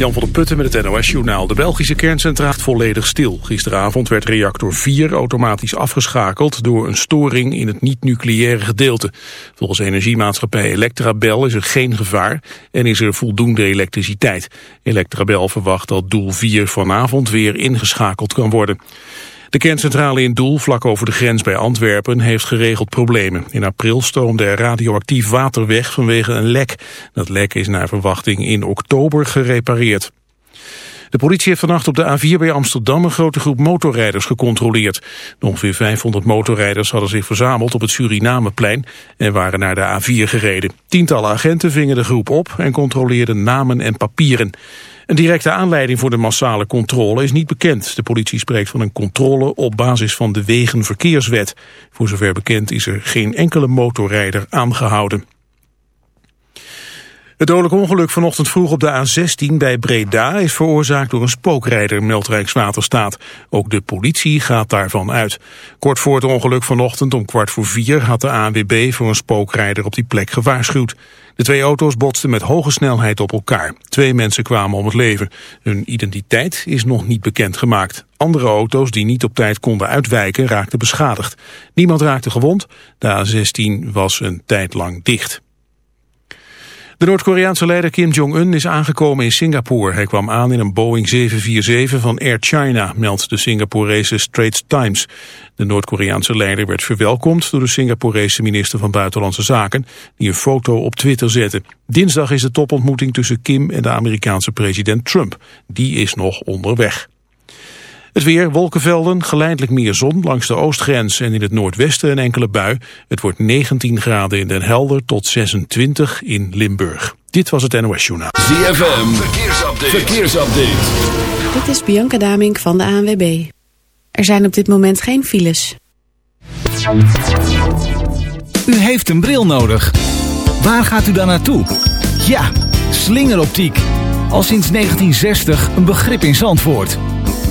Jan van der Putten met het NOS-journaal. De Belgische kerncentraal volledig stil. Gisteravond werd reactor 4 automatisch afgeschakeld... door een storing in het niet-nucleaire gedeelte. Volgens energiemaatschappij Electrabel is er geen gevaar... en is er voldoende elektriciteit. Electrabel verwacht dat doel 4 vanavond weer ingeschakeld kan worden. De kerncentrale in Doel, vlak over de grens bij Antwerpen, heeft geregeld problemen. In april stroomde er radioactief water weg vanwege een lek. Dat lek is naar verwachting in oktober gerepareerd. De politie heeft vannacht op de A4 bij Amsterdam een grote groep motorrijders gecontroleerd. ongeveer 500 motorrijders hadden zich verzameld op het Surinameplein en waren naar de A4 gereden. Tientallen agenten vingen de groep op en controleerden namen en papieren. Een directe aanleiding voor de massale controle is niet bekend. De politie spreekt van een controle op basis van de Wegenverkeerswet. Voor zover bekend is er geen enkele motorrijder aangehouden. Het dodelijk ongeluk vanochtend vroeg op de A16 bij Breda is veroorzaakt door een spookrijder, meldt Rijkswaterstaat. Ook de politie gaat daarvan uit. Kort voor het ongeluk vanochtend om kwart voor vier had de ANWB voor een spookrijder op die plek gewaarschuwd. De twee auto's botsten met hoge snelheid op elkaar. Twee mensen kwamen om het leven. Hun identiteit is nog niet bekendgemaakt. Andere auto's die niet op tijd konden uitwijken raakten beschadigd. Niemand raakte gewond. De A16 was een tijd lang dicht. De Noord-Koreaanse leider Kim Jong-un is aangekomen in Singapore. Hij kwam aan in een Boeing 747 van Air China, meldt de Singaporese Straits Times. De Noord-Koreaanse leider werd verwelkomd door de Singaporese minister van Buitenlandse Zaken, die een foto op Twitter zette. Dinsdag is de topontmoeting tussen Kim en de Amerikaanse president Trump. Die is nog onderweg. Het weer, wolkenvelden, geleidelijk meer zon langs de oostgrens en in het noordwesten een enkele bui. Het wordt 19 graden in Den Helder tot 26 in Limburg. Dit was het NOS Journaal. ZFM, verkeersupdate. verkeersupdate. Dit is Bianca Damink van de ANWB. Er zijn op dit moment geen files. U heeft een bril nodig. Waar gaat u dan naartoe? Ja, slingeroptiek. Al sinds 1960 een begrip in Zandvoort.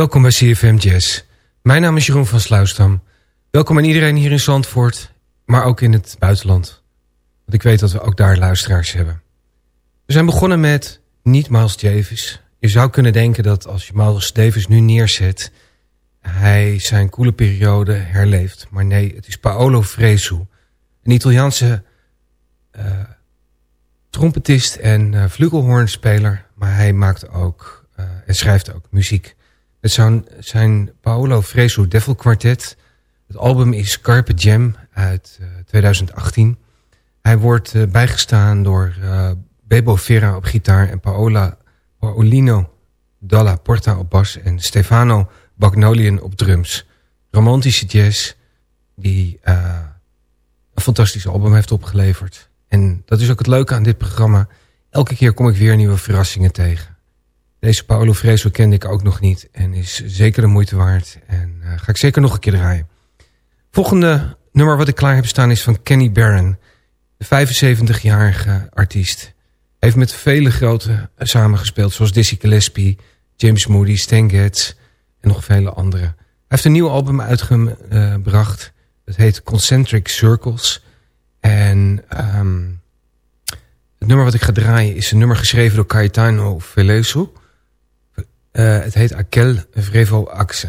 Welkom bij CFM Jazz. Mijn naam is Jeroen van Sluisdam. Welkom aan iedereen hier in Zandvoort, maar ook in het buitenland. Want ik weet dat we ook daar luisteraars hebben. We zijn begonnen met niet Miles Davis. Je zou kunnen denken dat als je Miles Davis nu neerzet... hij zijn coole periode herleeft. Maar nee, het is Paolo Fresu. Een Italiaanse uh, trompetist en uh, flugelhoornspeler. Maar hij maakt ook uh, en schrijft ook muziek. Het zijn, zijn Paolo Fresu Devil Quartet. Het album is Carpe Jam uit uh, 2018. Hij wordt uh, bijgestaan door uh, Bebo Vera op gitaar en Paola Paolino Dalla Porta op bas en Stefano Bagnolian op drums. Romantische jazz die een fantastisch album heeft opgeleverd. En dat is ook het leuke aan dit programma. Elke keer kom ik weer nieuwe verrassingen tegen. Deze Paolo Freso kende ik ook nog niet en is zeker de moeite waard. En uh, ga ik zeker nog een keer draaien. Volgende nummer wat ik klaar heb staan is van Kenny Barron. De 75-jarige artiest. Heeft met vele grote samengespeeld zoals Dizzy Gillespie, James Moody, Stan Getz en nog vele anderen. Hij heeft een nieuw album uitgebracht. Het heet Concentric Circles. En um, het nummer wat ik ga draaien is een nummer geschreven door Caetano Veloso. Uh, het heet Aquel Vrevo Axe.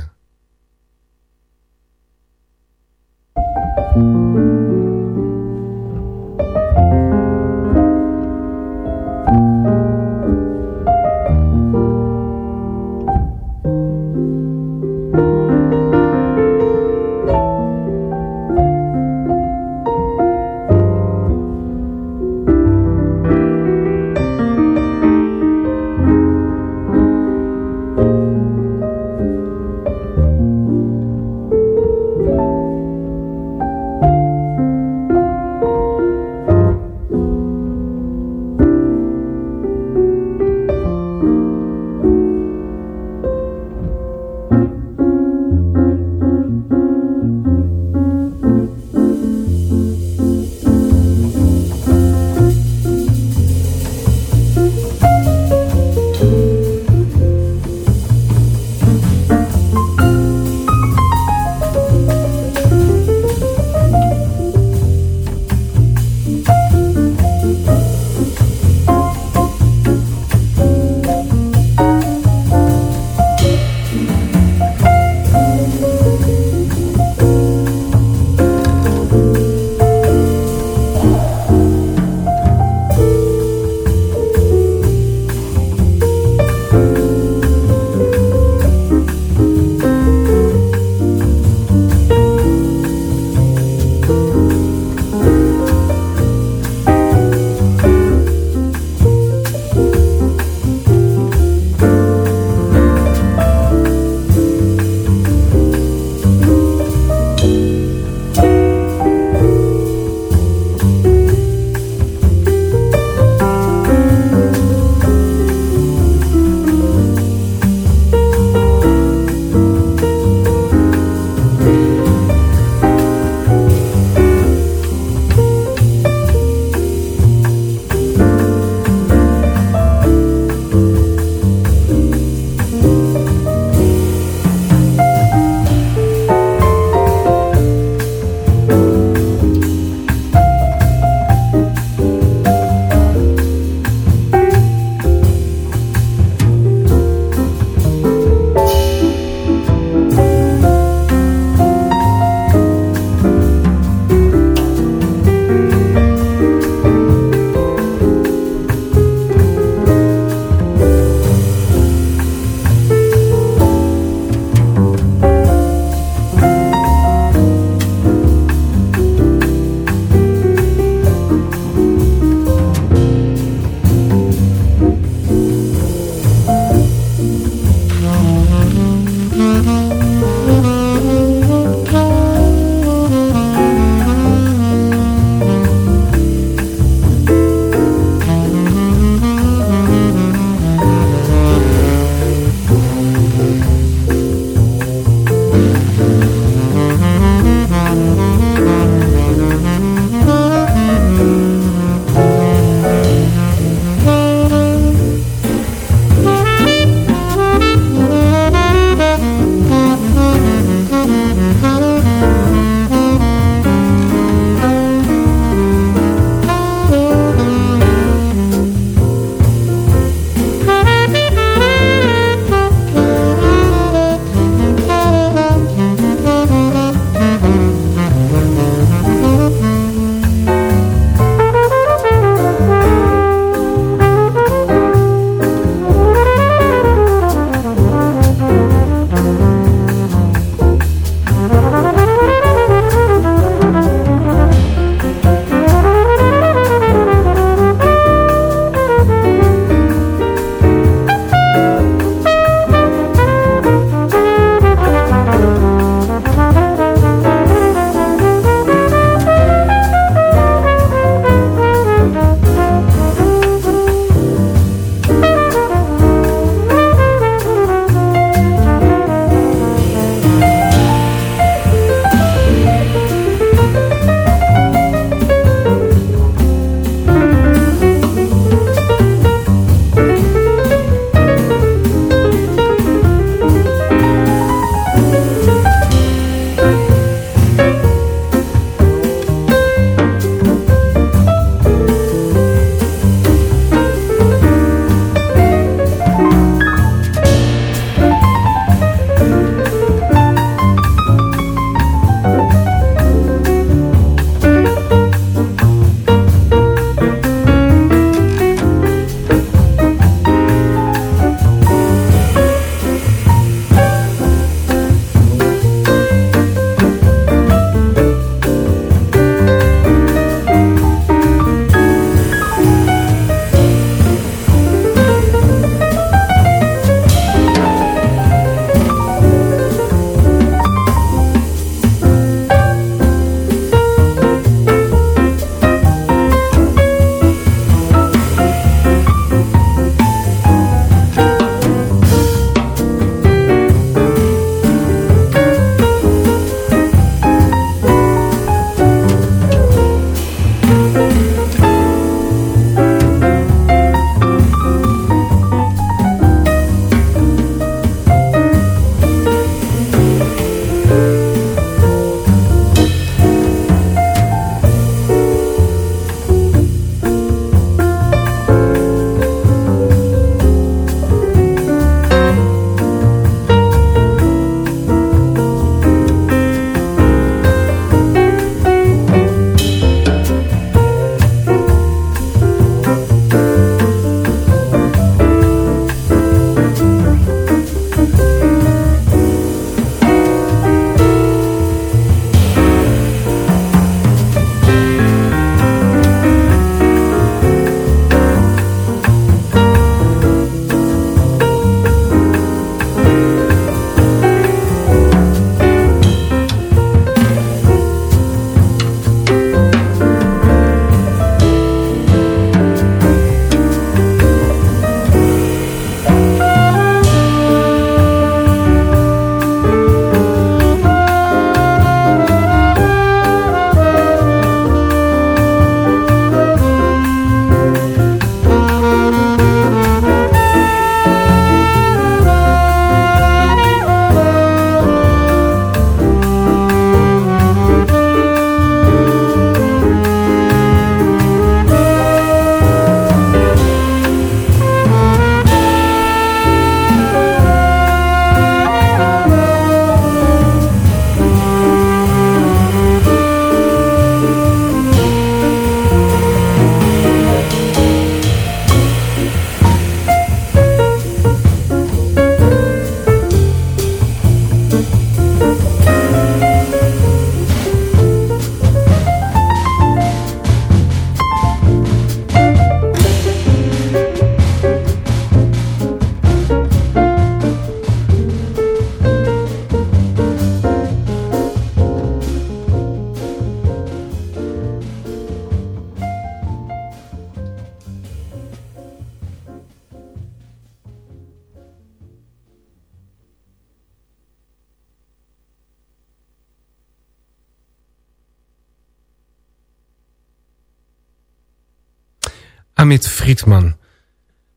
Amit Friedman.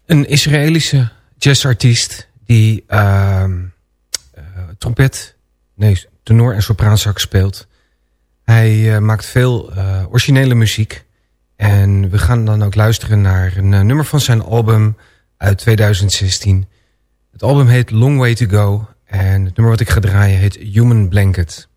Een Israëlische jazzartiest die uh, trompet, nee, tenor en sopraanzak speelt. Hij uh, maakt veel uh, originele muziek. En we gaan dan ook luisteren naar een nummer van zijn album uit 2016. Het album heet Long Way To Go. En het nummer wat ik ga draaien heet Human Blanket.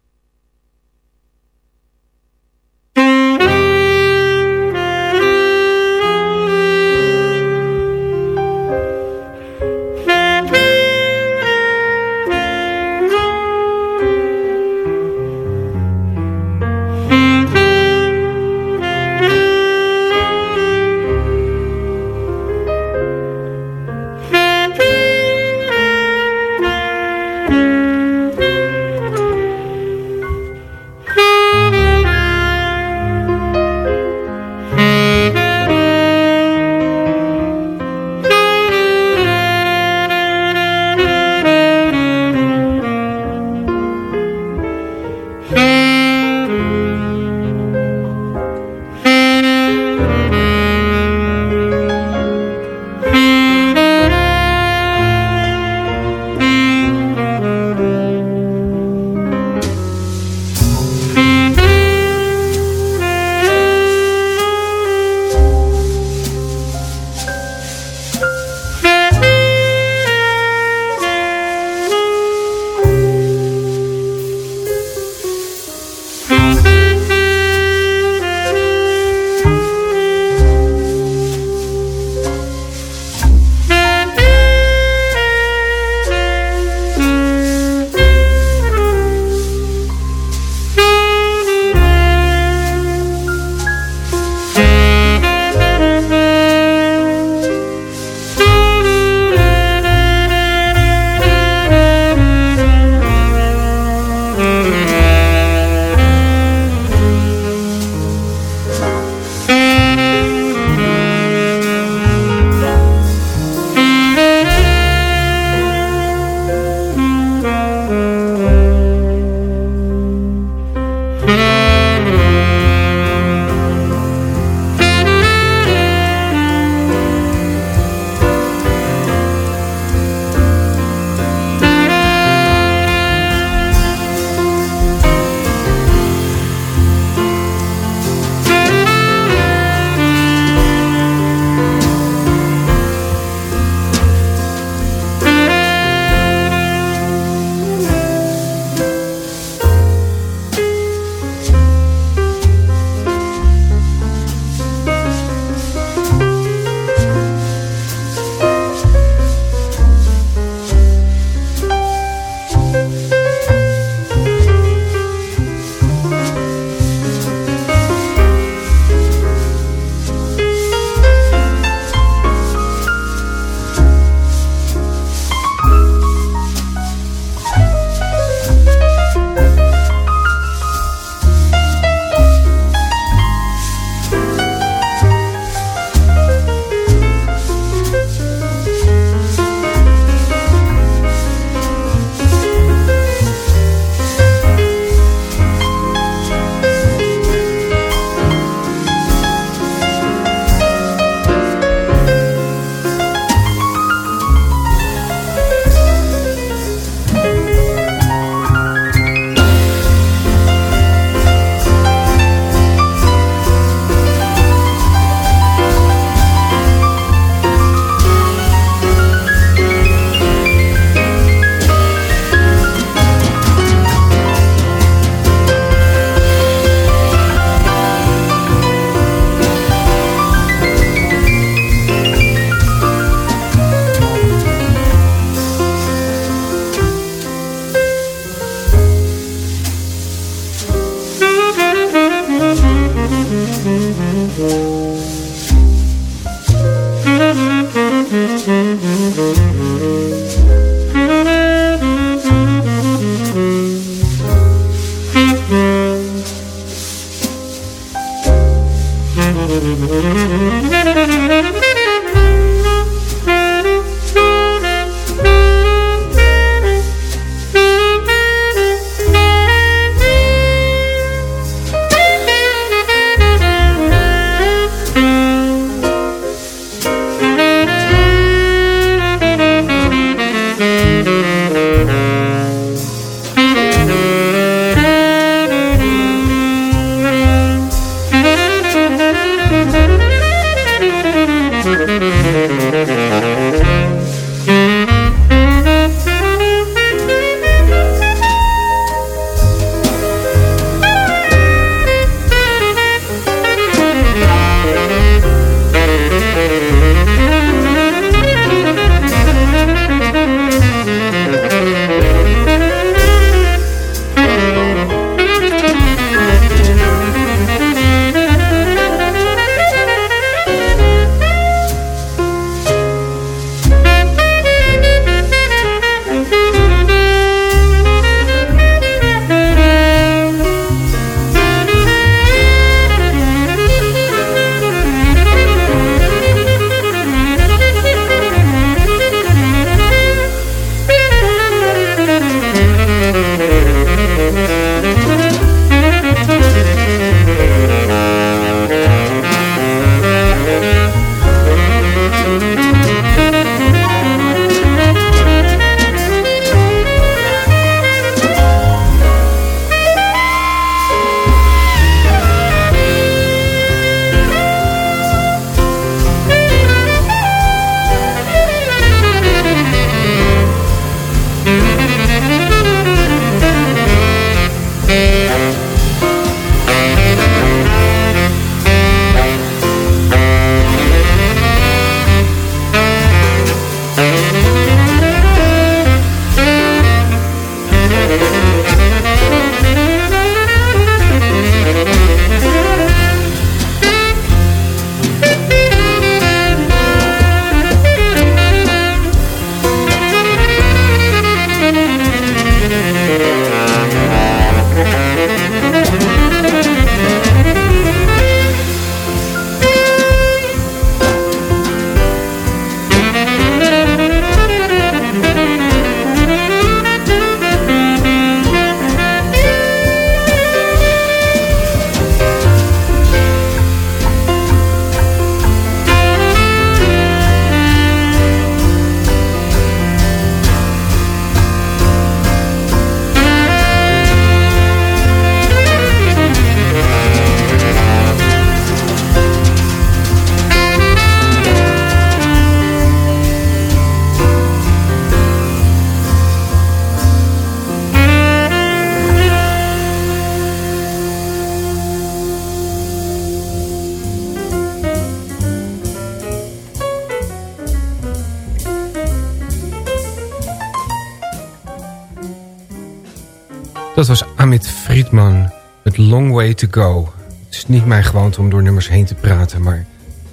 Long Way to Go. Het is niet mijn gewoonte om door nummers heen te praten... maar het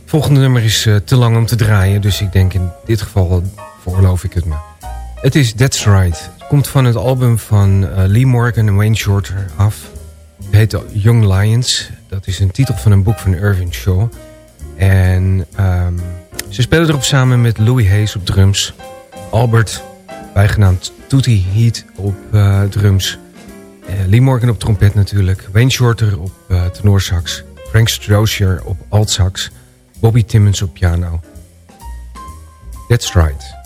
volgende nummer is uh, te lang om te draaien... dus ik denk in dit geval veroorloof ik het me. Het is That's Right. Komt van het album van uh, Lee Morgan en Wayne Shorter af. Het heet Young Lions. Dat is een titel van een boek van Irving Shaw. En um, ze spelen erop samen met Louis Hayes op drums... Albert, bijgenaamd Tootie Heat op uh, drums... Uh, Lee Morgan op trompet natuurlijk. Wayne Shorter op uh, tenorsax. Frank Strozier op altsax. Bobby Timmons op piano. That's right.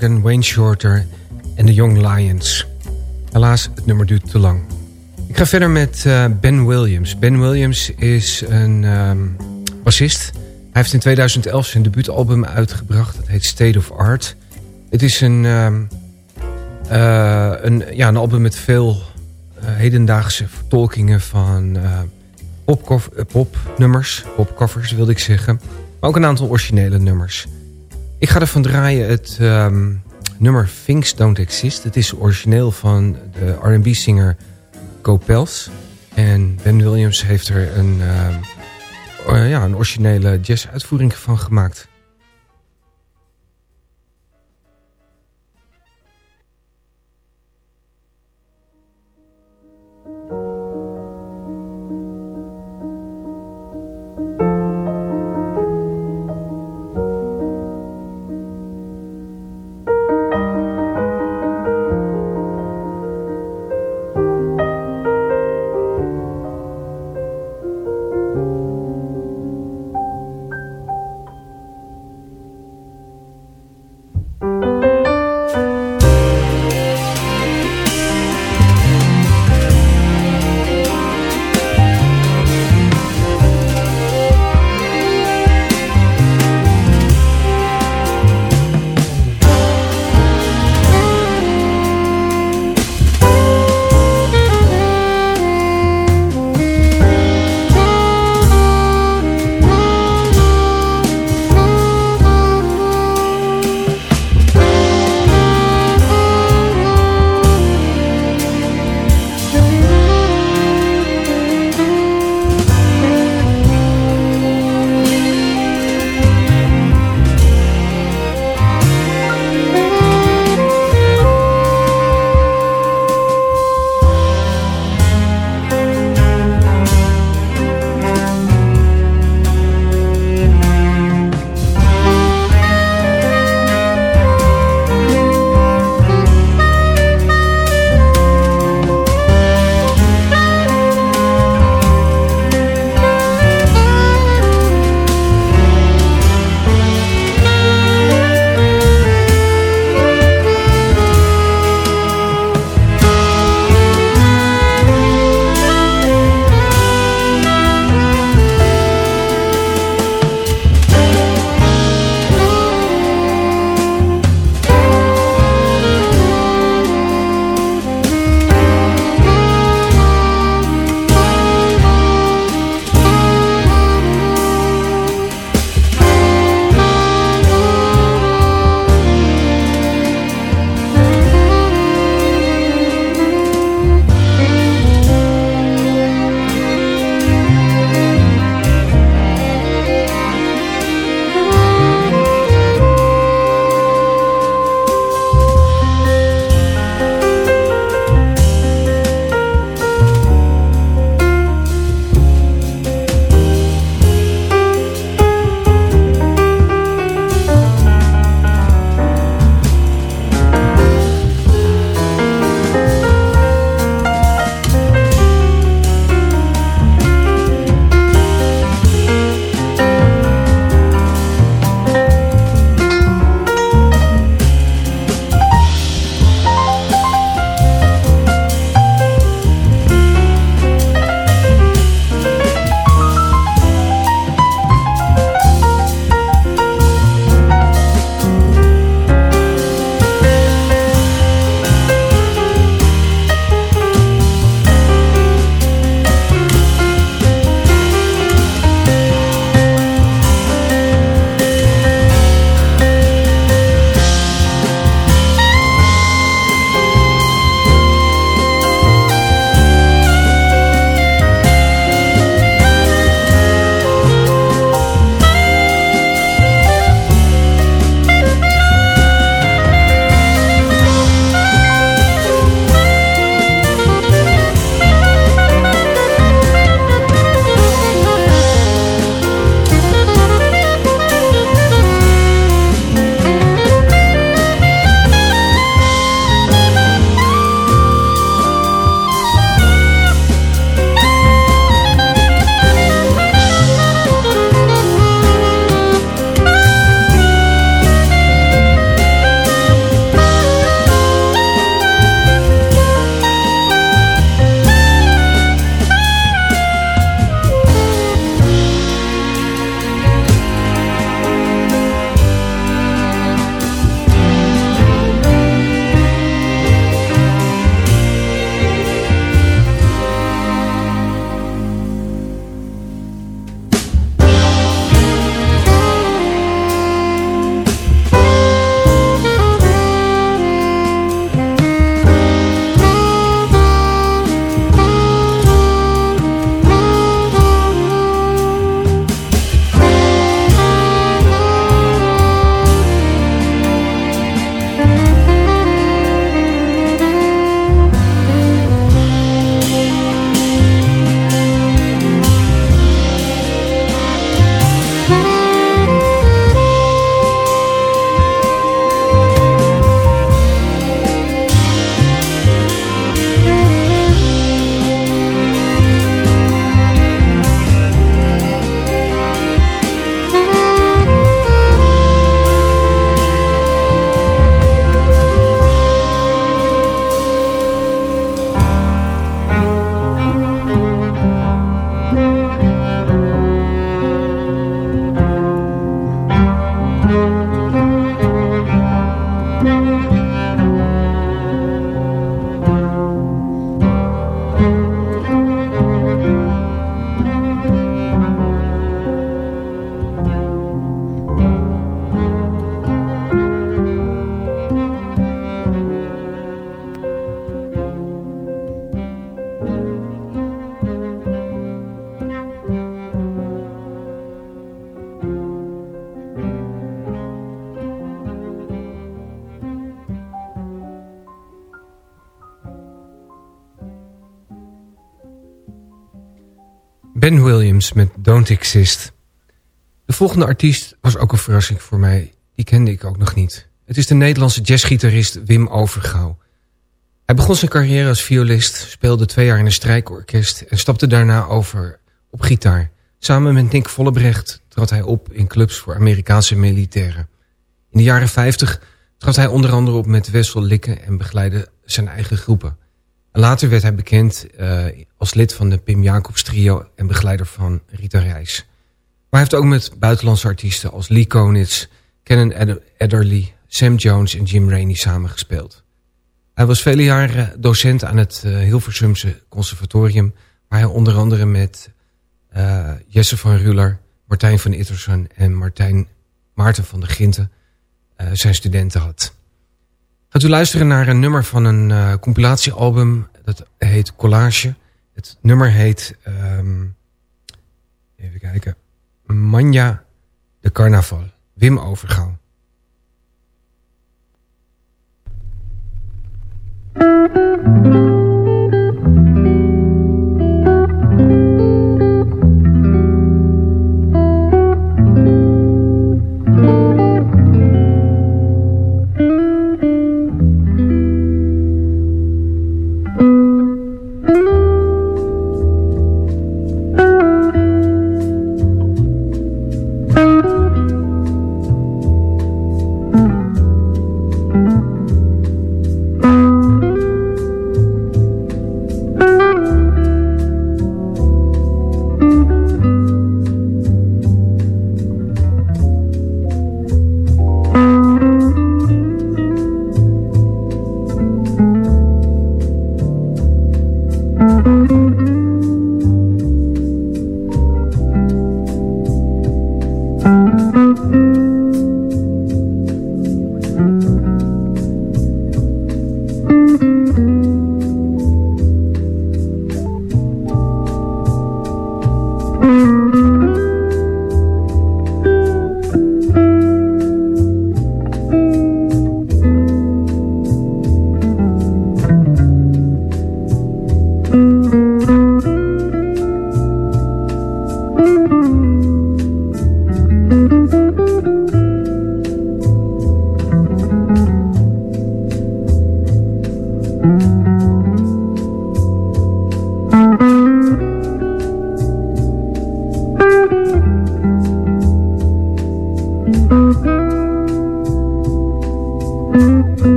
Morgan, Wayne Shorter en The Young Lions. Helaas, het nummer duurt te lang. Ik ga verder met uh, Ben Williams. Ben Williams is een um, bassist. Hij heeft in 2011 zijn debuutalbum uitgebracht. Het heet State of Art. Het is een, um, uh, een, ja, een album met veel uh, hedendaagse vertolkingen van popnummers. Popcovers wilde ik zeggen. Maar ook een aantal originele nummers. Ik ga ervan draaien het um, nummer Things Don't Exist. Het is origineel van de R&B-singer Copels. En Ben Williams heeft er een, uh, uh, ja, een originele jazz-uitvoering van gemaakt. Met Don't Exist. De volgende artiest was ook een verrassing voor mij. Die kende ik ook nog niet. Het is de Nederlandse jazzgitarist Wim Overgouw. Hij begon zijn carrière als violist, speelde twee jaar in een strijkorkest... en stapte daarna over op gitaar. Samen met Nick Vollebrecht trad hij op in clubs voor Amerikaanse militairen. In de jaren 50 trad hij onder andere op met Wessel Likke en begeleidde zijn eigen groepen. Later werd hij bekend uh, als lid van de Pim Jacobs trio en begeleider van Rita Reis. Maar hij heeft ook met buitenlandse artiesten als Lee Konitz, Kennen Adderley, Sam Jones en Jim Rainey samengespeeld. Hij was vele jaren docent aan het uh, Hilversumse conservatorium... waar hij onder andere met uh, Jesse van Ruller, Martijn van Ittersen en Martijn Maarten van de Ginten uh, zijn studenten had. Gaat u luisteren naar een nummer van een eh, compilatiealbum. Dat heet Collage. Het nummer heet... Um, even kijken. Manja de Carnaval. Wim Overgaal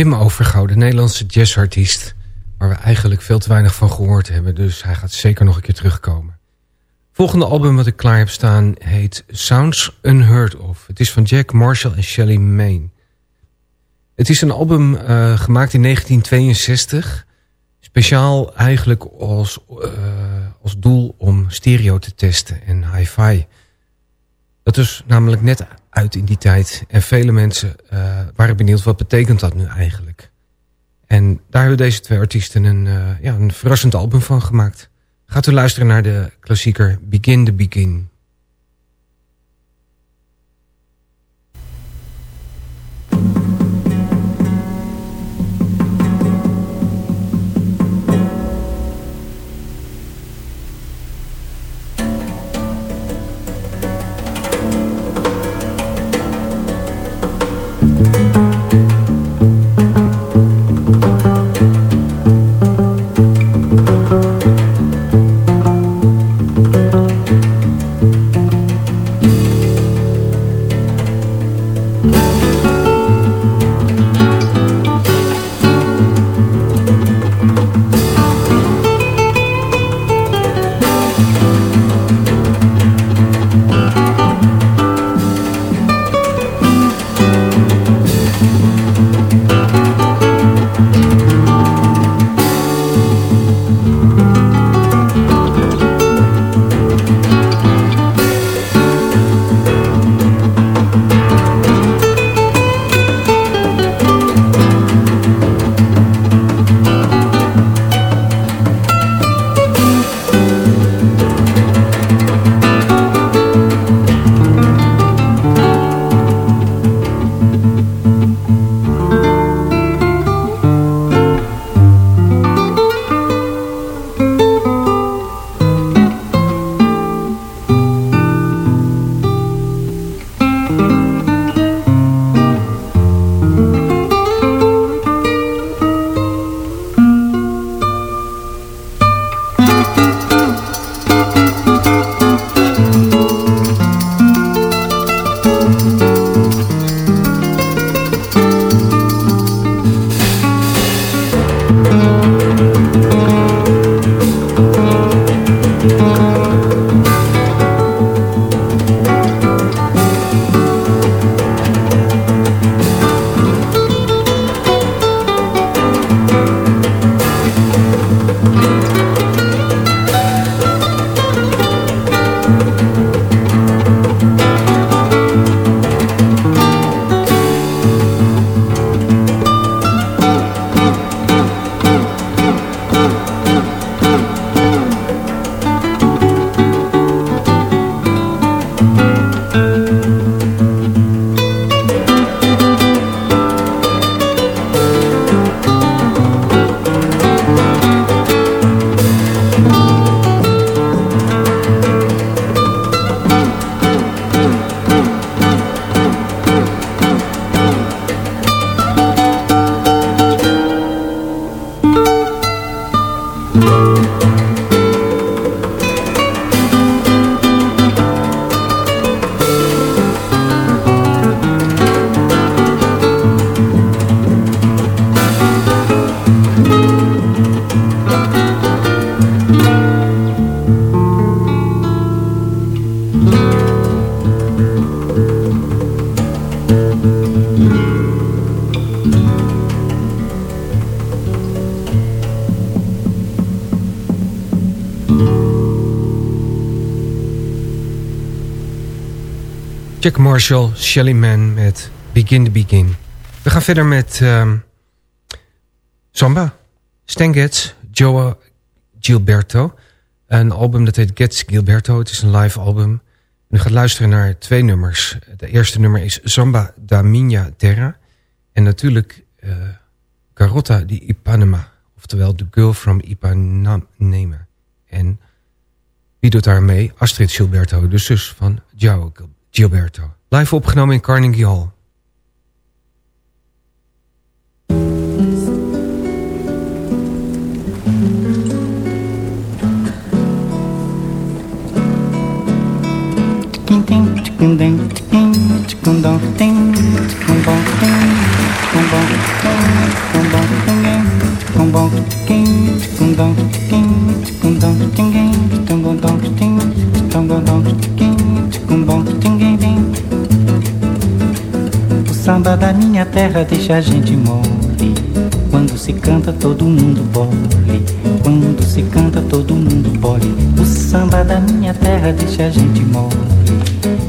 Wim Overgouw, de Nederlandse jazzartiest... waar we eigenlijk veel te weinig van gehoord hebben. Dus hij gaat zeker nog een keer terugkomen. Volgende album wat ik klaar heb staan heet Sounds Unheard Of. Het is van Jack Marshall en Shelly Main. Het is een album uh, gemaakt in 1962. Speciaal eigenlijk als, uh, als doel om stereo te testen en hi-fi. Dat is namelijk net uit in die tijd. En vele mensen uh, waren benieuwd wat betekent dat nu eigenlijk. En daar hebben deze twee artiesten een, ja, een verrassend album van gemaakt. Gaat u luisteren naar de klassieker Begin the Begin. Jack Marshall, Shelly Man met Begin the Begin. We gaan verder met um, Samba, Stan Getz, Joe Gilberto. Een album dat heet Getz Gilberto. Het is een live album. U gaat luisteren naar twee nummers. De eerste nummer is Samba da Minha Terra. En natuurlijk uh, Garota di Ipanema. Oftewel The Girl from Ipanema. En wie doet daar mee? Astrid Gilberto, de zus van Joe Gilberto. Gilberto. Live opgenomen in Carnegie Hall. Ding O samba da minha terra deixa a gente mole. Quando se canta todo mundo bole. Quando se canta todo mundo bole. O samba da minha terra deixa a gente mole.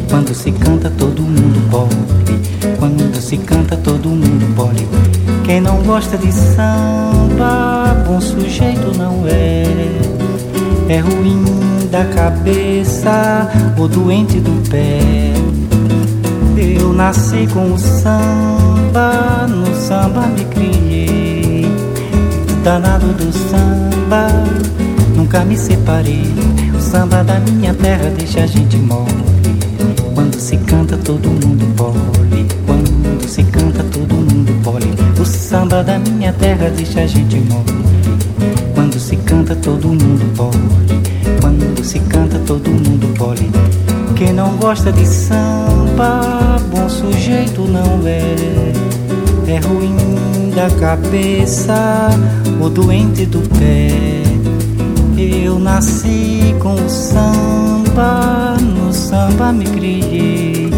Quando se canta todo mundo bole. Quando se canta todo mundo bole. Quem não gosta de samba, bom sujeito não é. É ruim da cabeça ou doente do pé. Eu nasci com o samba, no samba me criei. Danado do samba, nunca me separei. O samba da minha terra deixa a gente mole. Quando se canta, todo mundo bole. Quando se canta, todo mundo bole. O samba da minha terra deixa a gente mole. Quando se canta, todo mundo bole. Se canta, todo mundo bole. Quem não gosta de samba, bom sujeito não é. É ruim da cabeça, o doente do pé. Eu nasci com o samba, no samba me criei.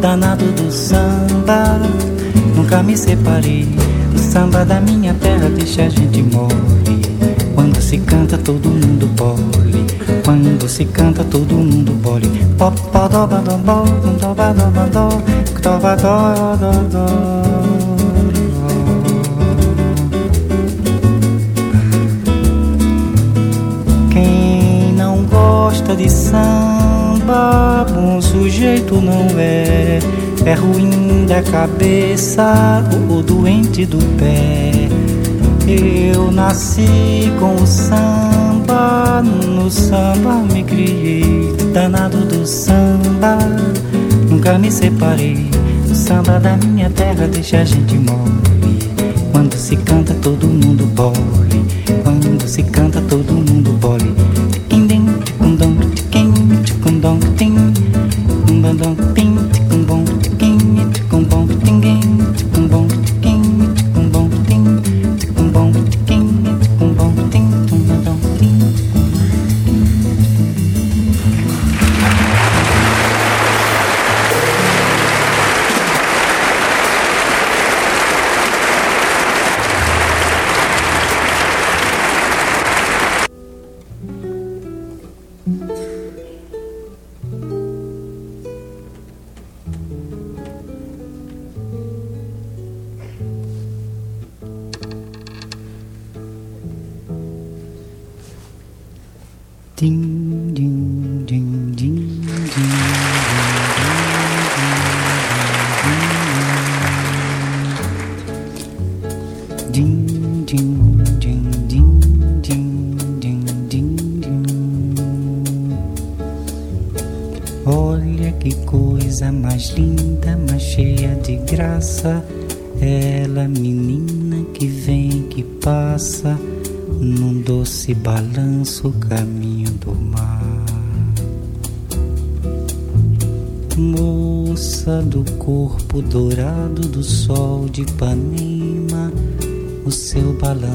Danado do samba, nunca me separei. O samba da minha terra deixa a gente mole. Quando se canta todo mundo pole. Quando se canta todo mundo bole Popodobadobó, Quem não gosta de samba, bom sujeito não é. É ruim da cabeça, ou doente do pé. Eu nasci com o samba, no samba me criei. Danado do samba, nunca me separei. O samba da minha terra deixa a gente mole. Quando se canta, todo mundo bole. Quando se canta, todo mundo bole. Indim, ticundom, tiquim, ticundom, tim. Umbandom, pim,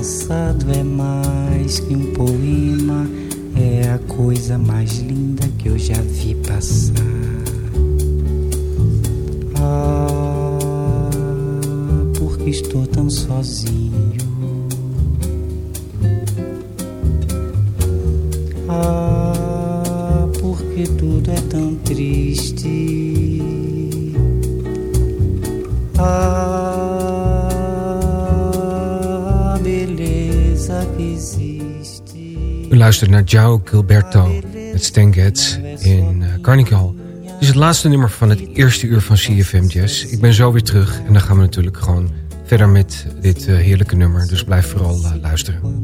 dançar. U luistert naar João Gilberto met Stan Getz in Carnegie Hall. Het is het laatste nummer van het eerste uur van CFM Jazz. Ik ben zo weer terug en dan gaan we natuurlijk gewoon verder met dit uh, heerlijke nummer. Dus blijf vooral luisteren.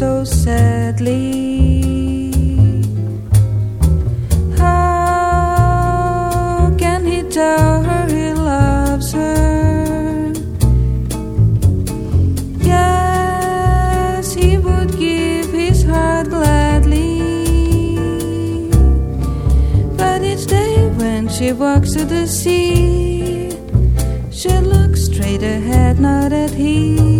So sadly. How can he tell her he loves her? Yes, he would give his heart gladly. But each day when she walks to the sea, she looks straight ahead, not at he.